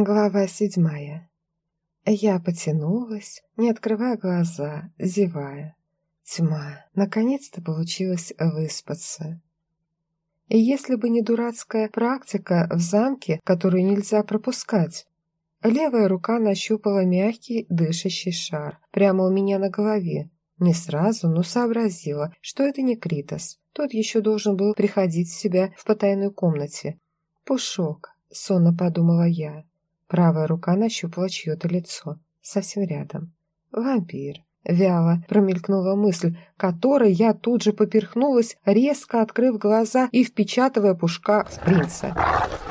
Глава седьмая. Я потянулась, не открывая глаза, зевая. Тьма. Наконец-то получилось выспаться. И если бы не дурацкая практика в замке, которую нельзя пропускать. Левая рука нащупала мягкий дышащий шар прямо у меня на голове. Не сразу, но сообразила, что это не Критос. Тот еще должен был приходить в себя в потайной комнате. «Пушок», — сонно подумала я. Правая рука нащупала чье-то лицо, совсем рядом. Вампир. Вяло промелькнула мысль, которой я тут же поперхнулась, резко открыв глаза и впечатывая пушка в принца.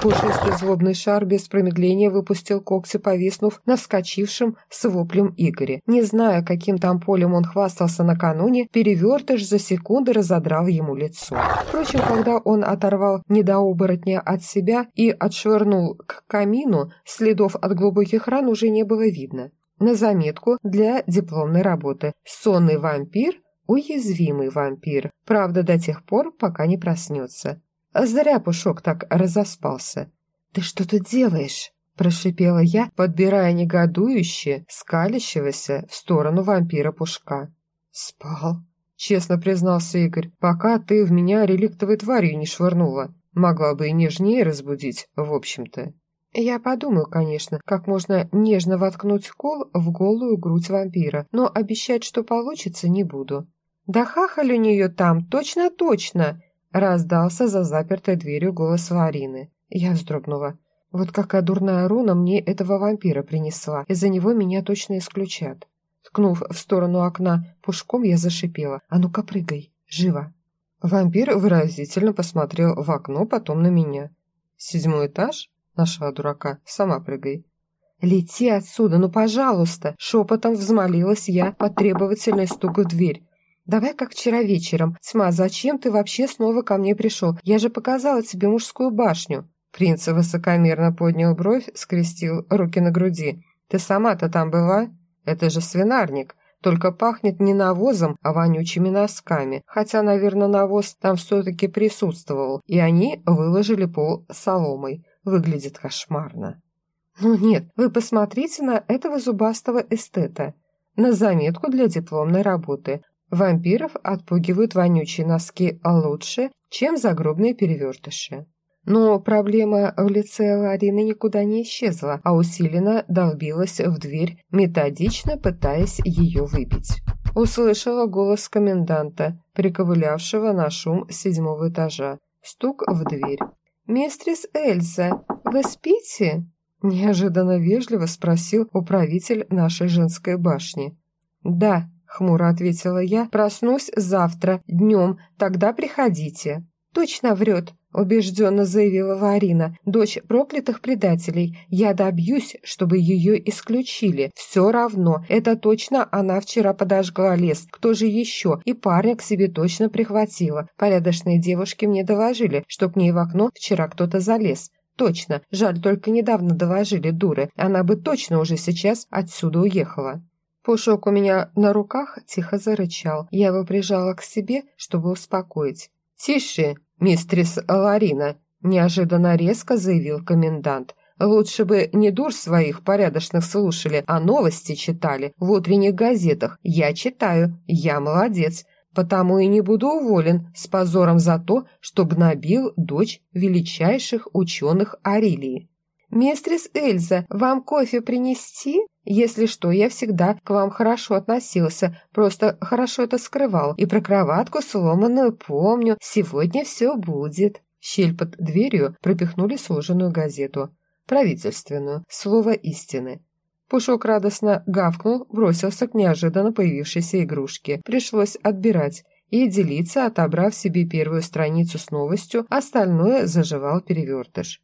Пушистый злобный шар без промедления выпустил когти, повиснув на вскочившем с воплем Игоре. Не зная, каким там полем он хвастался накануне, перевертыш за секунды разодрал ему лицо. Впрочем, когда он оторвал недооборотня от себя и отшвырнул к камину, следов от глубоких ран уже не было видно. На заметку для дипломной работы. Сонный вампир – уязвимый вампир. Правда, до тех пор, пока не проснется. Зря Пушок так разоспался. «Ты что тут делаешь?» – прошипела я, подбирая негодующе, скалящегося в сторону вампира Пушка. «Спал», – честно признался Игорь, – «пока ты в меня реликтовой тварью не швырнула. Могла бы и нежнее разбудить, в общем-то». Я подумаю, конечно, как можно нежно воткнуть кол в голую грудь вампира, но обещать, что получится, не буду. «Да хахаль у нее там, точно-точно!» раздался за запертой дверью голос Варины. Я вздрогнула. Вот какая дурная руна мне этого вампира принесла, из-за него меня точно исключат. Ткнув в сторону окна пушком, я зашипела. «А ну-ка прыгай, живо!» Вампир выразительно посмотрел в окно, потом на меня. «Седьмой этаж?» Нашла дурака. Сама прыгай. «Лети отсюда, ну, пожалуйста!» Шепотом взмолилась я под требовательный стук в дверь. «Давай как вчера вечером. Тьма, зачем ты вообще снова ко мне пришел? Я же показала тебе мужскую башню». Принц высокомерно поднял бровь, скрестил руки на груди. «Ты сама-то там была? Это же свинарник. Только пахнет не навозом, а вонючими носками. Хотя, наверное, навоз там все-таки присутствовал, и они выложили пол соломой выглядит кошмарно. Ну нет, вы посмотрите на этого зубастого эстета. На заметку для дипломной работы. Вампиров отпугивают вонючие носки лучше, чем загробные перевертыши. Но проблема в лице Ларины никуда не исчезла, а усиленно долбилась в дверь, методично пытаясь ее выбить. Услышала голос коменданта, приковылявшего на шум седьмого этажа. Стук в дверь. «Мистрис Эльза, вы спите?» Неожиданно вежливо спросил управитель нашей женской башни. «Да», — хмуро ответила я, — «проснусь завтра, днем, тогда приходите». «Точно врет», — убежденно заявила Варина, дочь проклятых предателей. «Я добьюсь, чтобы ее исключили. Все равно, это точно она вчера подожгла лес. Кто же еще? И парня к себе точно прихватила. Порядочные девушки мне доложили, что к ней в окно вчера кто-то залез. Точно, жаль, только недавно доложили, дуры. Она бы точно уже сейчас отсюда уехала». Пушок у меня на руках тихо зарычал. Я его прижала к себе, чтобы успокоить. «Тише!» «Мистрис Ларина», – неожиданно резко заявил комендант. «Лучше бы не дур своих порядочных слушали, а новости читали в утренних газетах. Я читаю, я молодец, потому и не буду уволен с позором за то, что гнобил дочь величайших ученых Арилии». «Мистрис Эльза, вам кофе принести?» Если что, я всегда к вам хорошо относился, просто хорошо это скрывал. И про кроватку сломанную помню. Сегодня все будет». щель под дверью пропихнули сложенную газету. Правительственную. Слово истины. Пушок радостно гавкнул, бросился к неожиданно появившейся игрушке. Пришлось отбирать и делиться, отобрав себе первую страницу с новостью, остальное заживал перевертыш.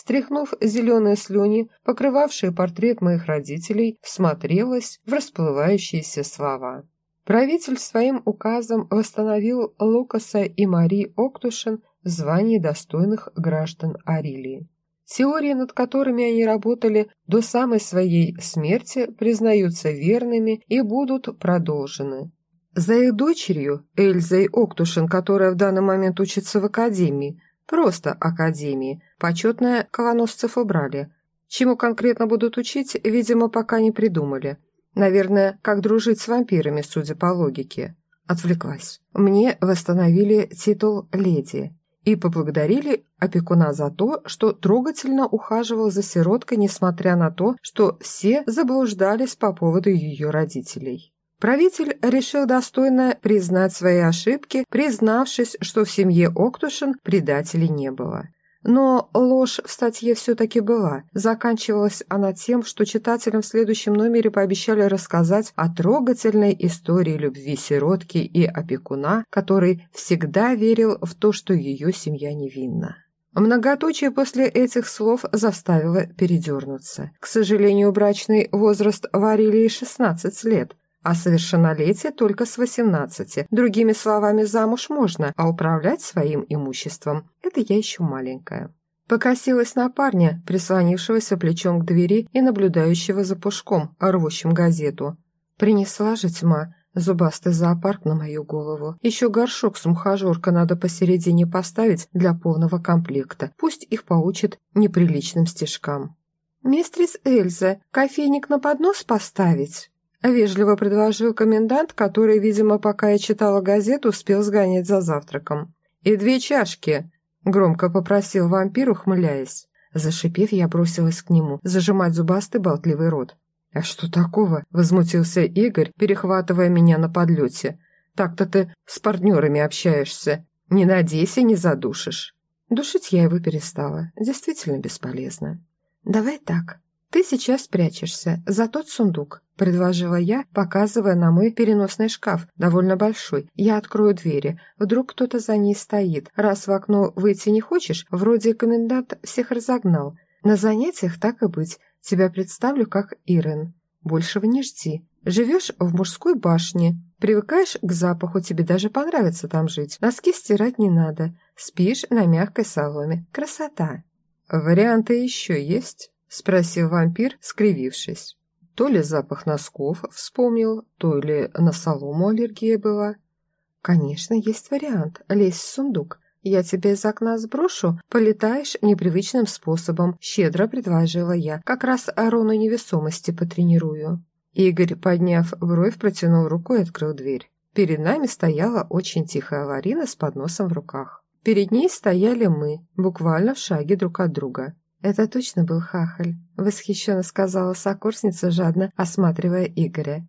Стряхнув зеленые слюни, покрывавшие портрет моих родителей, всмотрелась в расплывающиеся слова. Правитель своим указом восстановил Лукаса и Мари Октушин в звании достойных граждан Арилии. Теории, над которыми они работали до самой своей смерти, признаются верными и будут продолжены. За их дочерью, Эльзой Октушин, которая в данный момент учится в академии, Просто академии. Почетное колоносцев убрали. Чему конкретно будут учить, видимо, пока не придумали. Наверное, как дружить с вампирами, судя по логике. Отвлеклась. Мне восстановили титул леди и поблагодарили опекуна за то, что трогательно ухаживал за сироткой, несмотря на то, что все заблуждались по поводу ее родителей. Правитель решил достойно признать свои ошибки, признавшись, что в семье Октушин предателей не было. Но ложь в статье все-таки была. Заканчивалась она тем, что читателям в следующем номере пообещали рассказать о трогательной истории любви сиротки и опекуна, который всегда верил в то, что ее семья невинна. Многоточие после этих слов заставило передернуться. К сожалению, брачный возраст варили 16 лет, а совершеннолетие только с 18. Другими словами, замуж можно, а управлять своим имуществом – это я еще маленькая. Покосилась на парня, прислонившегося плечом к двери и наблюдающего за пушком, рвущим газету. Принесла же тьма, зубастый зоопарк на мою голову. Еще горшок с мухожорка надо посередине поставить для полного комплекта. Пусть их поучат неприличным стежкам. «Мистрис Эльза, кофейник на поднос поставить?» Вежливо предложил комендант, который, видимо, пока я читала газету, успел сгонять за завтраком. «И две чашки!» — громко попросил вампир, ухмыляясь. Зашипев, я бросилась к нему, зажимать зубастый болтливый рот. «А что такого?» — возмутился Игорь, перехватывая меня на подлете. «Так-то ты с партнерами общаешься. Не надейся, не задушишь». Душить я его перестала. Действительно бесполезно. «Давай так. Ты сейчас спрячешься за тот сундук. – предложила я, показывая на мой переносный шкаф, довольно большой. «Я открою двери. Вдруг кто-то за ней стоит. Раз в окно выйти не хочешь, вроде комендант всех разогнал. На занятиях так и быть. Тебя представлю как Ирен. Большего не жди. Живешь в мужской башне. Привыкаешь к запаху, тебе даже понравится там жить. Носки стирать не надо. Спишь на мягкой соломе. Красота!» «Варианты еще есть?» – спросил вампир, скривившись. То ли запах носков вспомнил, то ли на солому аллергия была. Конечно, есть вариант. Лезь в сундук. Я тебя из окна сброшу, полетаешь непривычным способом, щедро предложила я. Как раз руну невесомости потренирую. Игорь, подняв бровь, протянул руку и открыл дверь. Перед нами стояла очень тихая Ларина с подносом в руках. Перед ней стояли мы, буквально в шаге друг от друга. «Это точно был хахаль», — восхищенно сказала сокурсница, жадно осматривая Игоря.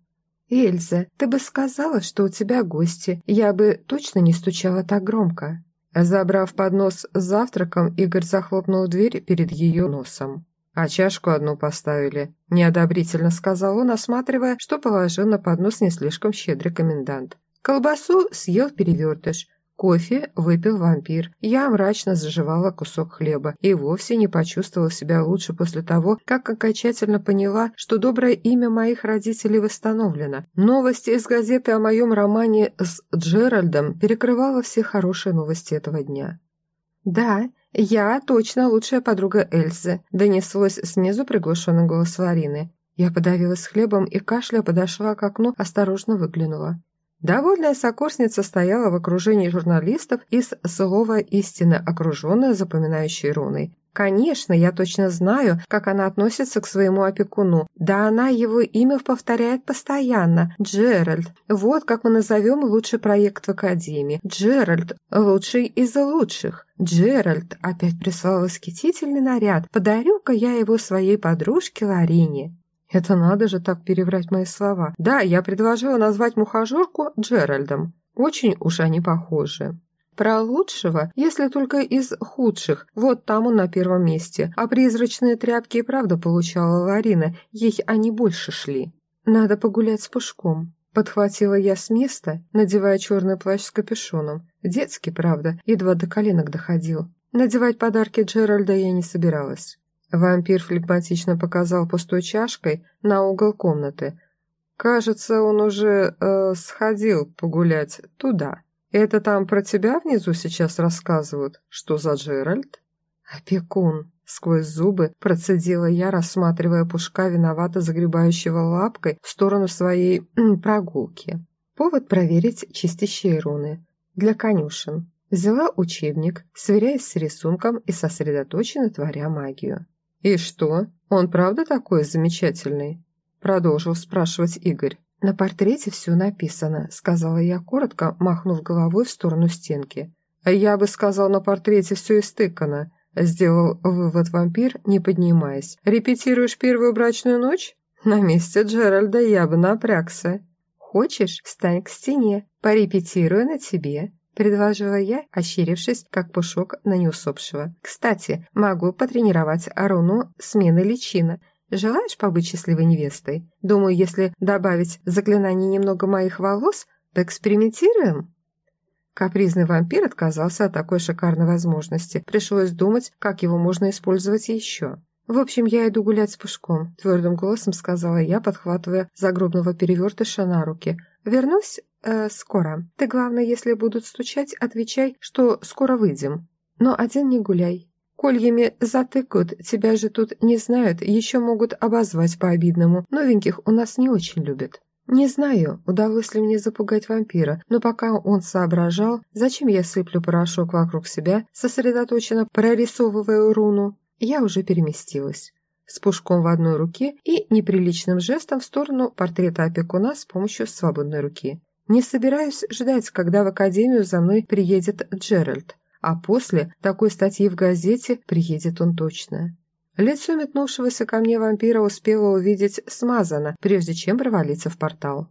«Эльза, ты бы сказала, что у тебя гости, я бы точно не стучала так громко». Забрав поднос с завтраком, Игорь захлопнул дверь перед ее носом. «А чашку одну поставили», – неодобрительно сказал он, осматривая, что положил на поднос не слишком щедрый комендант. Колбасу съел перевертыш, Кофе выпил вампир. Я мрачно заживала кусок хлеба и вовсе не почувствовала себя лучше после того, как окончательно поняла, что доброе имя моих родителей восстановлено. Новости из газеты о моем романе с Джеральдом перекрывала все хорошие новости этого дня. «Да, я точно лучшая подруга Эльзы», – донеслось снизу приглушенный голос Ларины. Я подавилась хлебом и кашля подошла к окну, осторожно выглянула. Довольная сокурсница стояла в окружении журналистов из слова истины, окруженная запоминающей руной. Конечно, я точно знаю, как она относится к своему опекуну. Да она его имя повторяет постоянно. Джеральд. Вот как мы назовем лучший проект в Академии. Джеральд. Лучший из лучших. Джеральд опять прислал восхитительный наряд. Подарю-ка я его своей подружке Ларине. Это надо же так переврать мои слова. Да, я предложила назвать мухожорку Джеральдом. Очень уж они похожи. Про лучшего, если только из худших, вот там он на первом месте. А призрачные тряпки и правда получала Ларина, ей они больше шли. Надо погулять с Пушком. Подхватила я с места, надевая черный плащ с капюшоном. Детский, правда, едва до коленок доходил. Надевать подарки Джеральда я не собиралась. Вампир флегматично показал пустой чашкой на угол комнаты. «Кажется, он уже э, сходил погулять туда. Это там про тебя внизу сейчас рассказывают? Что за Джеральд?» «Опекун», — сквозь зубы процедила я, рассматривая пушка, виновато загребающего лапкой в сторону своей прогулки. Повод проверить чистящие руны. Для конюшен. Взяла учебник, сверяясь с рисунком и сосредоточенно творя магию. «И что, он правда такой замечательный?» Продолжил спрашивать Игорь. «На портрете все написано», — сказала я коротко, махнув головой в сторону стенки. «Я бы сказал, на портрете все истыкано», — сделал вывод вампир, не поднимаясь. «Репетируешь первую брачную ночь? На месте Джеральда я бы напрягся». «Хочешь, встань к стене, порепетирую на тебе», — предложила я, ощерившись, как пушок на неусопшего. «Кстати, могу потренировать Аруну смены личина. Желаешь побыть счастливой невестой? Думаю, если добавить заклинание немного моих волос, поэкспериментируем?» Капризный вампир отказался от такой шикарной возможности. Пришлось думать, как его можно использовать еще. «В общем, я иду гулять с Пушком», — твердым голосом сказала я, подхватывая загробного перевертыша на руки. «Вернусь э, скоро. Ты, главное, если будут стучать, отвечай, что скоро выйдем. Но один не гуляй. Кольями затыкают, тебя же тут не знают, еще могут обозвать по-обидному. Новеньких у нас не очень любят». Не знаю, удалось ли мне запугать вампира, но пока он соображал, зачем я сыплю порошок вокруг себя, сосредоточенно прорисовывая руну, я уже переместилась. С пушком в одной руке и неприличным жестом в сторону портрета опекуна с помощью свободной руки. Не собираюсь ждать, когда в академию за мной приедет Джеральд, а после такой статьи в газете приедет он точно. Лицо метнувшегося ко мне вампира успела увидеть смазано, прежде чем провалиться в портал.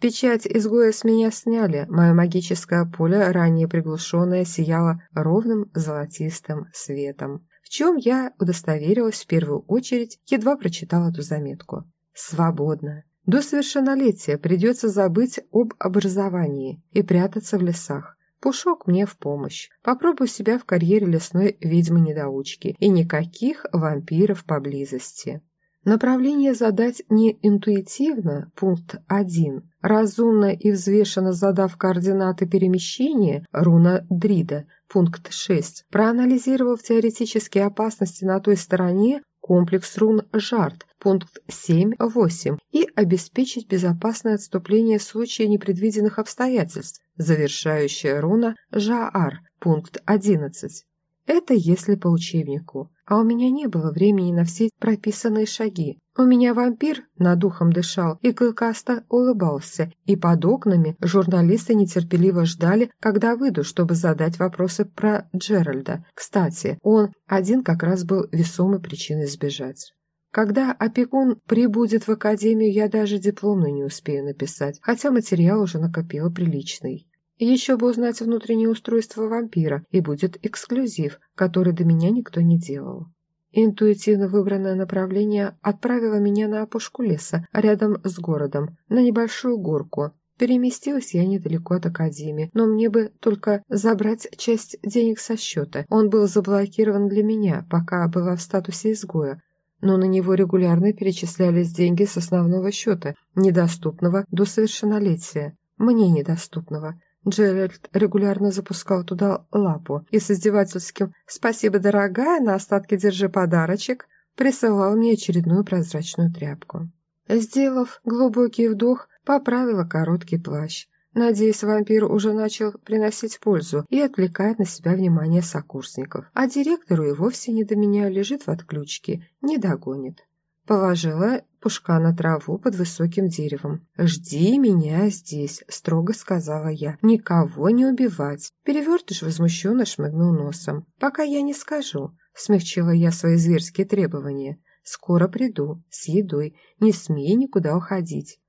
Печать изгоя с меня сняли, мое магическое поле, ранее приглушенное, сияло ровным золотистым светом. В чем я удостоверилась в первую очередь, едва прочитала эту заметку. Свободно. До совершеннолетия придется забыть об образовании и прятаться в лесах. Пушок мне в помощь. Попробую себя в карьере лесной ведьмы-недоучки. И никаких вампиров поблизости. Направление задать не интуитивно, пункт 1. Разумно и взвешенно задав координаты перемещения, руна Дрида, пункт 6. Проанализировав теоретические опасности на той стороне, комплекс рун «Жарт», пункт 7-8, и обеспечить безопасное отступление в случае непредвиденных обстоятельств, завершающая руна «Жаар», пункт 11. Это если по учебнику. А у меня не было времени на все прописанные шаги. У меня вампир над духом дышал и клыкасто улыбался, и под окнами журналисты нетерпеливо ждали, когда выйду, чтобы задать вопросы про Джеральда. Кстати, он один как раз был весомой причиной сбежать. Когда опекун прибудет в академию, я даже дипломную не успею написать, хотя материал уже накопила приличный. Еще бы узнать внутреннее устройство вампира, и будет эксклюзив, который до меня никто не делал. Интуитивно выбранное направление отправило меня на опушку леса, рядом с городом, на небольшую горку. Переместилась я недалеко от академии, но мне бы только забрать часть денег со счета. Он был заблокирован для меня, пока была в статусе изгоя, но на него регулярно перечислялись деньги с основного счета, недоступного до совершеннолетия. Мне недоступного. Джеральд регулярно запускал туда лапу и с издевательским «Спасибо, дорогая, на остатки держи подарочек» присылал мне очередную прозрачную тряпку. Сделав глубокий вдох, поправила короткий плащ. Надеюсь, вампир уже начал приносить пользу и отвлекает на себя внимание сокурсников. А директору и вовсе не до меня лежит в отключке, не догонит. Положила пушка на траву под высоким деревом. «Жди меня здесь», — строго сказала я. «Никого не убивать». Перевертыш возмущенно шмыгнул носом. «Пока я не скажу», — смягчила я свои зверские требования. «Скоро приду, с едой, не смей никуда уходить».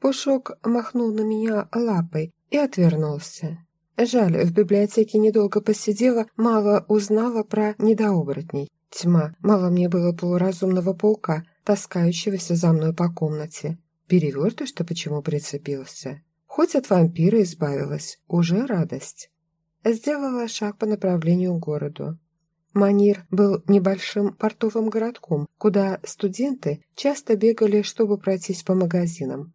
Пушок махнул на меня лапой и отвернулся. Жаль, в библиотеке недолго посидела, мало узнала про недооборотней. Тьма, мало мне было полуразумного паука, таскающегося за мной по комнате. Перевертыш-то почему прицепился? Хоть от вампира избавилась, уже радость. Сделала шаг по направлению к городу. Манир был небольшим портовым городком, куда студенты часто бегали, чтобы пройтись по магазинам.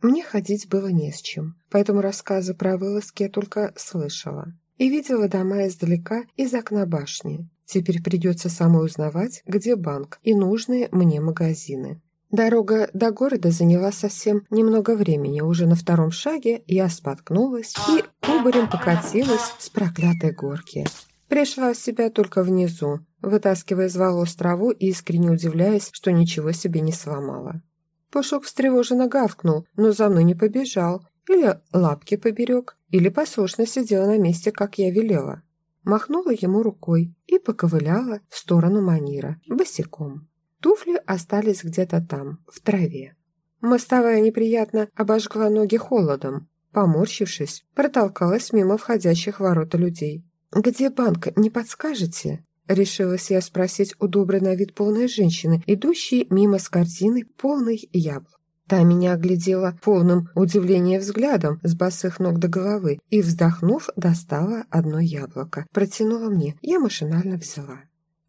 Мне ходить было не с чем, поэтому рассказы про вылазки я только слышала. И видела дома издалека из окна башни. Теперь придется самой узнавать, где банк и нужные мне магазины. Дорога до города заняла совсем немного времени. Уже на втором шаге я споткнулась и кубарем покатилась с проклятой горки. Пришла в себя только внизу, вытаскивая из волос траву и искренне удивляясь, что ничего себе не сломала. Пушок встревоженно гавкнул, но за мной не побежал, или лапки поберег, или послушно сидел на месте, как я велела. Махнула ему рукой и поковыляла в сторону Манира, босиком. Туфли остались где-то там, в траве. Мостовая неприятно обожгла ноги холодом. Поморщившись, протолкалась мимо входящих ворота людей. «Где банк, не подскажете?» Решилась я спросить у доброй на вид полной женщины, идущей мимо с корзиной полной яблок. Та меня оглядела полным удивления взглядом с босых ног до головы и, вздохнув, достала одно яблоко. Протянула мне, я машинально взяла.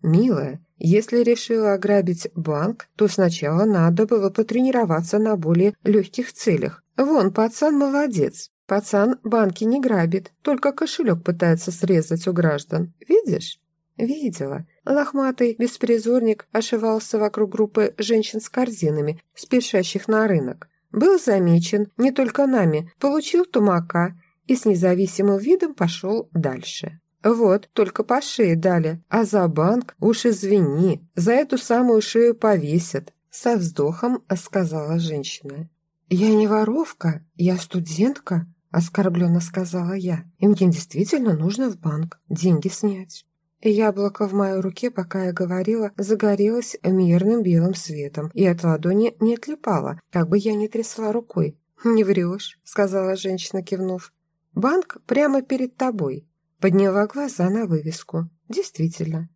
«Милая, если решила ограбить банк, то сначала надо было потренироваться на более легких целях. Вон, пацан молодец. Пацан банки не грабит, только кошелек пытается срезать у граждан. Видишь?» «Видела. Лохматый беспризорник ошивался вокруг группы женщин с корзинами, спешащих на рынок. Был замечен не только нами, получил тумака и с независимым видом пошел дальше. Вот, только по шее дали, а за банк уж извини, за эту самую шею повесят. Со вздохом сказала женщина. «Я не воровка, я студентка», – оскорбленно сказала я. «И мне действительно нужно в банк деньги снять». Яблоко в моей руке, пока я говорила, загорелось мирным белым светом и от ладони не отлипало, как бы я ни трясла рукой. «Не врешь», — сказала женщина, кивнув. «Банк прямо перед тобой». Подняла глаза на вывеску. «Действительно».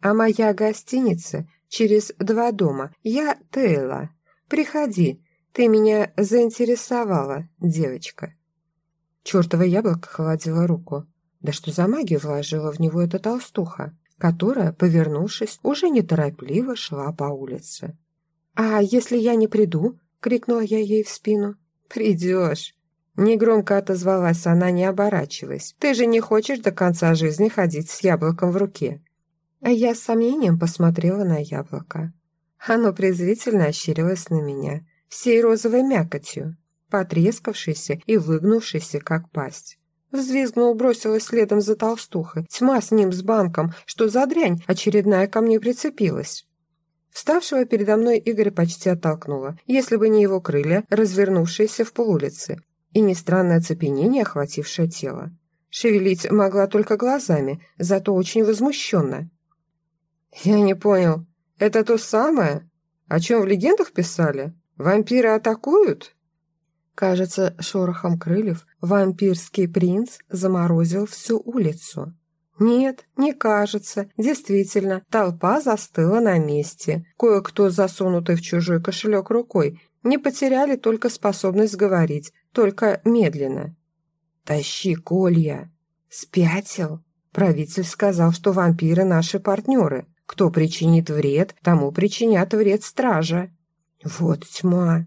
«А моя гостиница через два дома. Я Тейла. Приходи. Ты меня заинтересовала, девочка». Чёртово яблоко холодило руку. Да что за магию вложила в него эта толстуха, которая, повернувшись, уже неторопливо шла по улице. «А если я не приду?» — крикнула я ей в спину. «Придешь!» Негромко отозвалась она, не оборачиваясь. «Ты же не хочешь до конца жизни ходить с яблоком в руке?» А я с сомнением посмотрела на яблоко. Оно презрительно ощерилось на меня, всей розовой мякотью, потрескавшейся и выгнувшейся, как пасть. Взвизгнул, бросилась следом за толстухой. Тьма с ним, с банком. Что за дрянь очередная ко мне прицепилась? Вставшего передо мной Игоря почти оттолкнула, если бы не его крылья, развернувшиеся в полулице, и не странное оцепенение, охватившее тело. Шевелить могла только глазами, зато очень возмущенно. «Я не понял, это то самое? О чем в легендах писали? Вампиры атакуют?» Кажется, шорохом крыльев вампирский принц заморозил всю улицу. Нет, не кажется. Действительно, толпа застыла на месте. Кое-кто, засунутый в чужой кошелек рукой, не потеряли только способность говорить, только медленно. «Тащи, Колья!» «Спятил?» Правитель сказал, что вампиры наши партнеры. Кто причинит вред, тому причинят вред стража. Вот тьма.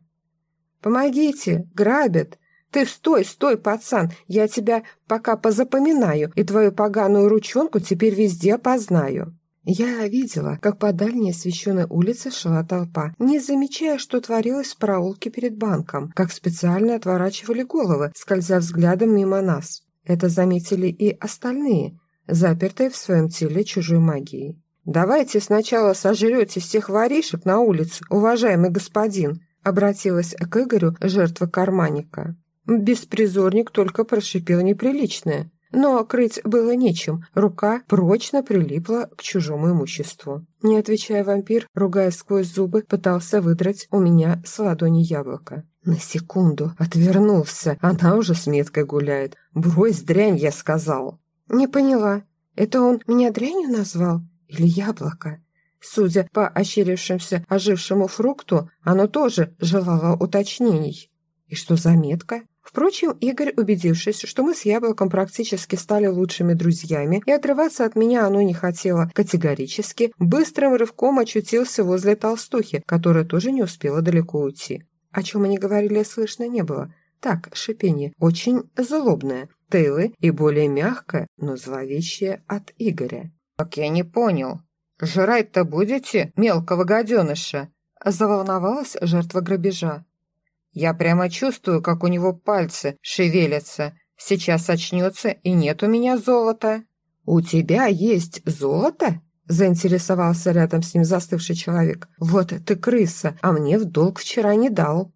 «Помогите! Грабят! Ты стой, стой, пацан! Я тебя пока позапоминаю, и твою поганую ручонку теперь везде познаю!» Я видела, как по дальней освещенной улице шла толпа, не замечая, что творилось в проулке перед банком, как специально отворачивали головы, скользя взглядом мимо нас. Это заметили и остальные, запертые в своем теле чужой магией. «Давайте сначала сожрете всех воришек на улице, уважаемый господин», Обратилась к Игорю жертва карманника. Беспризорник только прошипел неприличное, но крыть было нечем, рука прочно прилипла к чужому имуществу. Не отвечая вампир, ругая сквозь зубы, пытался выдрать у меня с ладони яблоко. На секунду отвернулся, она уже с меткой гуляет. «Брось дрянь», я сказал. «Не поняла, это он меня дрянью назвал? Или яблоко?» Судя по ощерившимся ожившему фрукту, оно тоже желало уточнений. И что за метка? Впрочем, Игорь, убедившись, что мы с Яблоком практически стали лучшими друзьями, и отрываться от меня оно не хотело категорически, быстрым рывком очутился возле толстухи, которая тоже не успела далеко уйти. О чем они говорили, слышно не было. Так, шипение, очень злобное. Тейлы и более мягкое, но зловещее от Игоря. «Так я не понял», «Жрать-то будете, мелкого гаденыша?» Заволновалась жертва грабежа. «Я прямо чувствую, как у него пальцы шевелятся. Сейчас очнется, и нет у меня золота». «У тебя есть золото?» заинтересовался рядом с ним застывший человек. «Вот ты крыса, а мне в долг вчера не дал».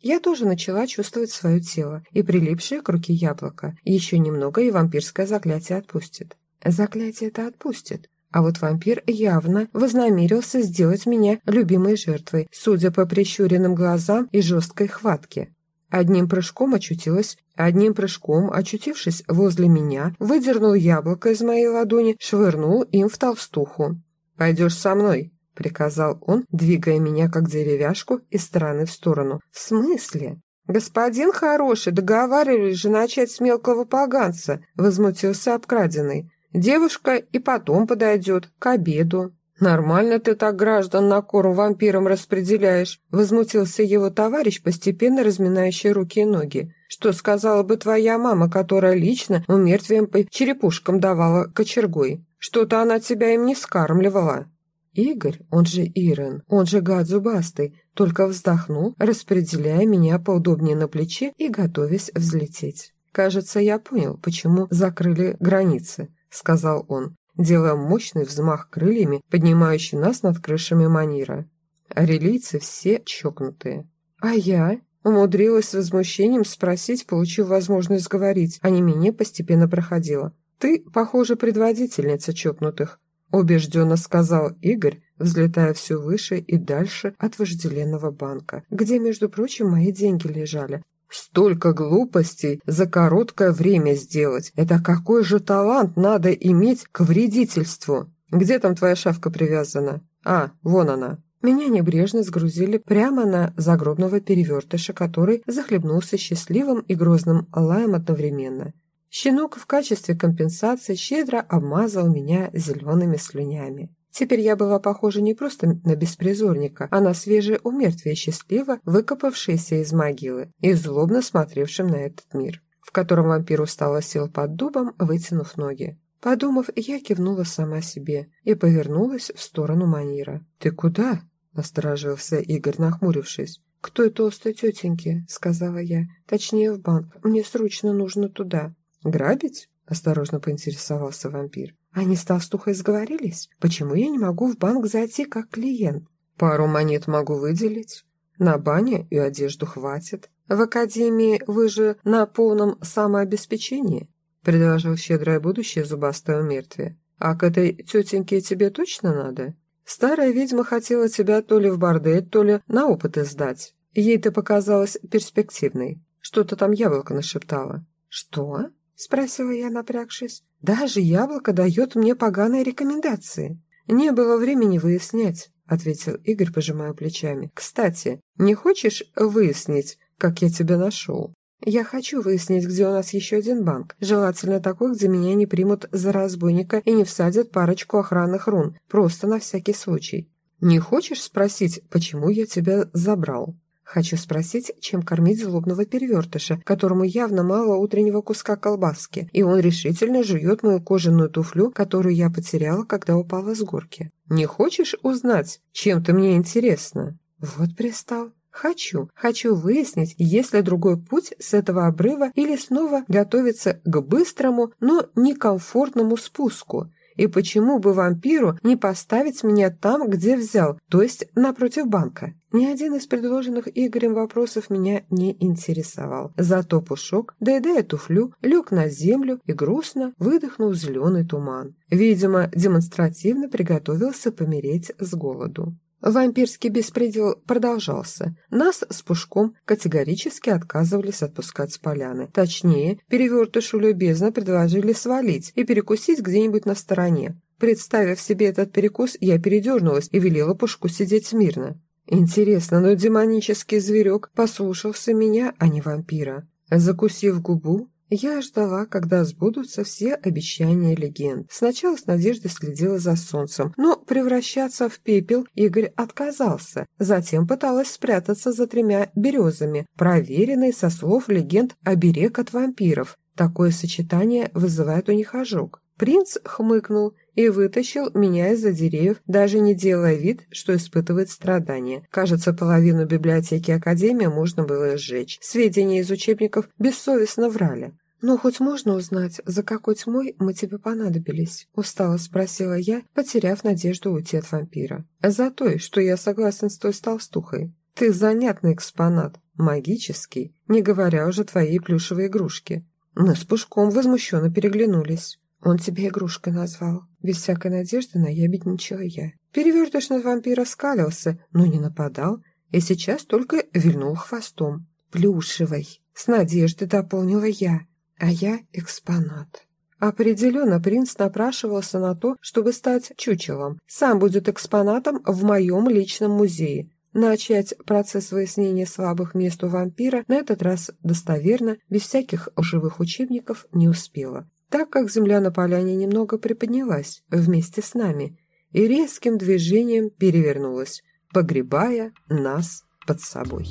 Я тоже начала чувствовать свое тело и прилипшее к руке яблоко. Еще немного, и вампирское заклятие отпустит. Заклятие это отпустит. А вот вампир явно вознамерился сделать меня любимой жертвой, судя по прищуренным глазам и жесткой хватке. Одним прыжком очутилась, одним прыжком, очутившись возле меня, выдернул яблоко из моей ладони, швырнул им в толстуху. «Пойдешь со мной», — приказал он, двигая меня как деревяшку из стороны в сторону. «В смысле?» «Господин хороший, договаривались же начать с мелкого поганца», — возмутился обкраденный. «Девушка и потом подойдет, к обеду». «Нормально ты так граждан на корм вампирам распределяешь», — возмутился его товарищ, постепенно разминающий руки и ноги. «Что сказала бы твоя мама, которая лично умертвием по черепушкам давала кочергой? Что-то она тебя им не скармливала». Игорь, он же Ирен, он же гад зубастый, только вздохнул, распределяя меня поудобнее на плече и готовясь взлететь. «Кажется, я понял, почему закрыли границы», — сказал он делая мощный взмах крыльями, поднимающий нас над крышами манира. Арелийцы все чокнутые. А я? Умудрилась с возмущением спросить, получив возможность говорить, а не менее постепенно проходила. «Ты, похоже, предводительница чокнутых», — убежденно сказал Игорь, взлетая все выше и дальше от вожделенного банка, где, между прочим, мои деньги лежали, Столько глупостей за короткое время сделать. Это какой же талант надо иметь к вредительству? Где там твоя шавка привязана? А, вон она. Меня небрежно сгрузили прямо на загробного перевертыша, который захлебнулся счастливым и грозным лаем одновременно. Щенок в качестве компенсации щедро обмазал меня зелеными слюнями. Теперь я была похожа не просто на беспризорника, а на свежее умертвие счастливо выкопавшееся из могилы и злобно смотревшим на этот мир, в котором вампир устало сел под дубом, вытянув ноги. Подумав, я кивнула сама себе и повернулась в сторону Манира. «Ты куда?» – насторожился Игорь, нахмурившись. «К той толстой тетеньке», – сказала я. «Точнее, в банк. Мне срочно нужно туда». «Грабить?» – осторожно поинтересовался вампир. Они с толстухой сговорились? Почему я не могу в банк зайти как клиент? Пару монет могу выделить. На бане и одежду хватит. В академии вы же на полном самообеспечении, предложил щедрое будущее зубастое умертвие. А к этой тетеньке тебе точно надо? Старая ведьма хотела тебя то ли в бордель, то ли на опыты сдать. Ей ты показалась перспективной. Что-то там яблоко нашептала. Что? Спросила я, напрягшись. Даже яблоко дает мне поганые рекомендации. Не было времени выяснять, ответил Игорь, пожимая плечами. Кстати, не хочешь выяснить, как я тебя нашел? Я хочу выяснить, где у нас еще один банк. Желательно такой, где меня не примут за разбойника и не всадят парочку охранных рун, просто на всякий случай. Не хочешь спросить, почему я тебя забрал? Хочу спросить, чем кормить злобного перевертыша, которому явно мало утреннего куска колбаски, и он решительно жует мою кожаную туфлю, которую я потеряла, когда упала с горки. Не хочешь узнать, чем ты мне интересно? Вот пристал. Хочу, хочу выяснить, есть ли другой путь с этого обрыва или снова готовиться к быстрому, но некомфортному спуску. И почему бы вампиру не поставить меня там, где взял, то есть напротив банка? Ни один из предложенных Игорем вопросов меня не интересовал. Зато Пушок, доедая туфлю, лег на землю и грустно выдохнул зеленый туман. Видимо, демонстративно приготовился помереть с голоду. Вампирский беспредел продолжался. Нас с Пушком категорически отказывались отпускать с поляны. Точнее, перевертышу любезно предложили свалить и перекусить где-нибудь на стороне. Представив себе этот перекус, я передернулась и велела Пушку сидеть смирно. Интересно, но демонический зверек послушался меня, а не вампира. Закусив губу, я ждала, когда сбудутся все обещания легенд. Сначала с надеждой следила за солнцем, но превращаться в пепел Игорь отказался. Затем пыталась спрятаться за тремя березами, проверенный со слов легенд оберег от вампиров. Такое сочетание вызывает у них ожог. Принц хмыкнул и вытащил меня из-за деревьев, даже не делая вид, что испытывает страдания. Кажется, половину библиотеки Академии можно было сжечь. Сведения из учебников бессовестно врали. «Ну, хоть можно узнать, за какой тьмой мы тебе понадобились?» – устало спросила я, потеряв надежду уйти от вампира. «За той, что я согласен с той толстухой. Ты занятный экспонат, магический, не говоря уже твоей плюшевой игрушки». Мы с Пушком возмущенно переглянулись. «Он тебе игрушкой назвал». Без всякой надежды наябедничала я. Перевертыш на вампира скалился, но не нападал, и сейчас только вильнул хвостом. «Плюшевой!» — с надеждой дополнила я а я экспонат. Определенно, принц напрашивался на то, чтобы стать чучелом. Сам будет экспонатом в моем личном музее. Начать процесс выяснения слабых мест у вампира на этот раз достоверно, без всяких живых учебников, не успела, так как земля на поляне немного приподнялась вместе с нами и резким движением перевернулась, погребая нас под собой.